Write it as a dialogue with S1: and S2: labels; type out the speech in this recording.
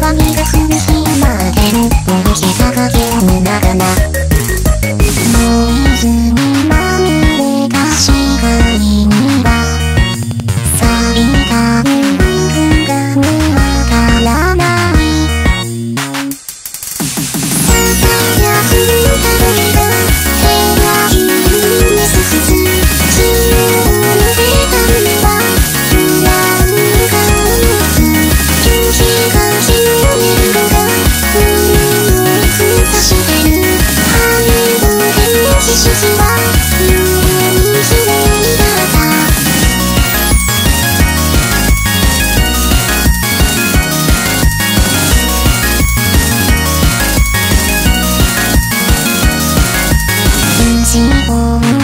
S1: 鏡逃がす隙まで溺れた寂寞